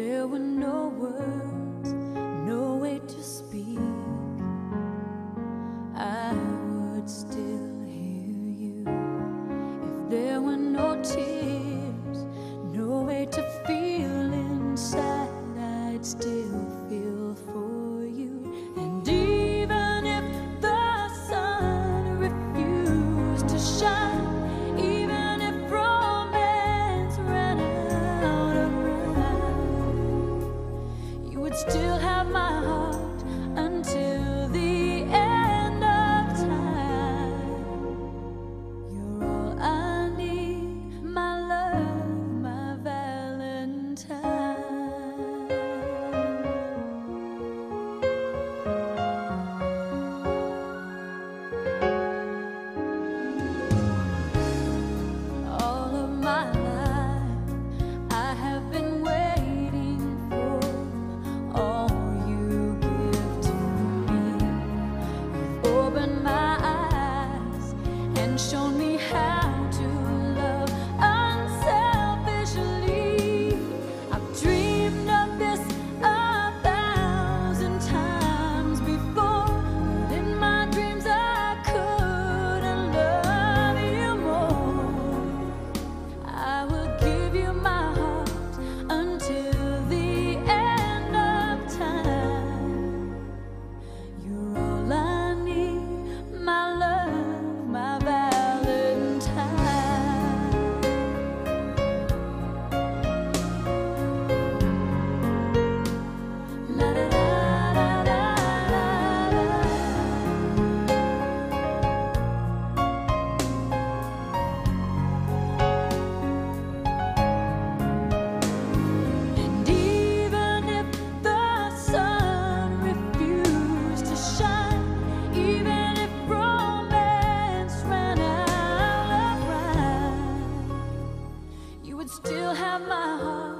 There were no words, no way to speak. I would still hear you if there were no tears. still have my heart.